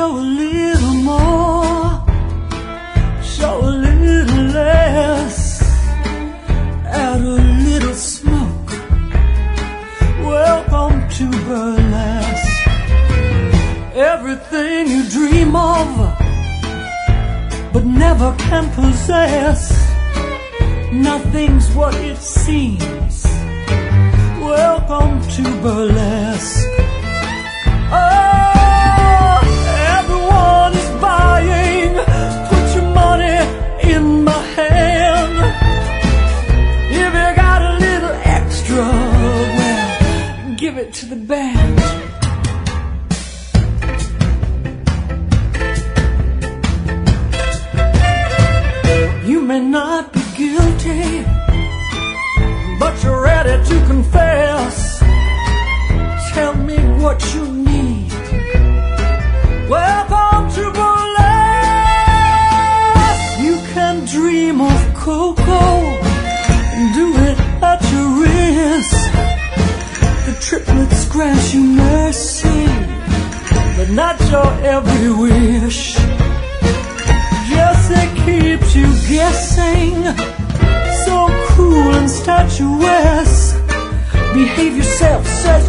show a little more, show a little less, add a little smoke. Welcome to burlesque. Everything you dream of, but never can possess. Nothing's what it seems. Welcome to burlesque. Give it to the band. You may not be guilty, but you're ready to confess. Tell me what you need. Welcome to burlesque. You can dream of cocoa and do it at your risk. Triplets grant you mercy, but not your every wish. Yes, it keeps you guessing. So cool and statuesque. Behave yourself, say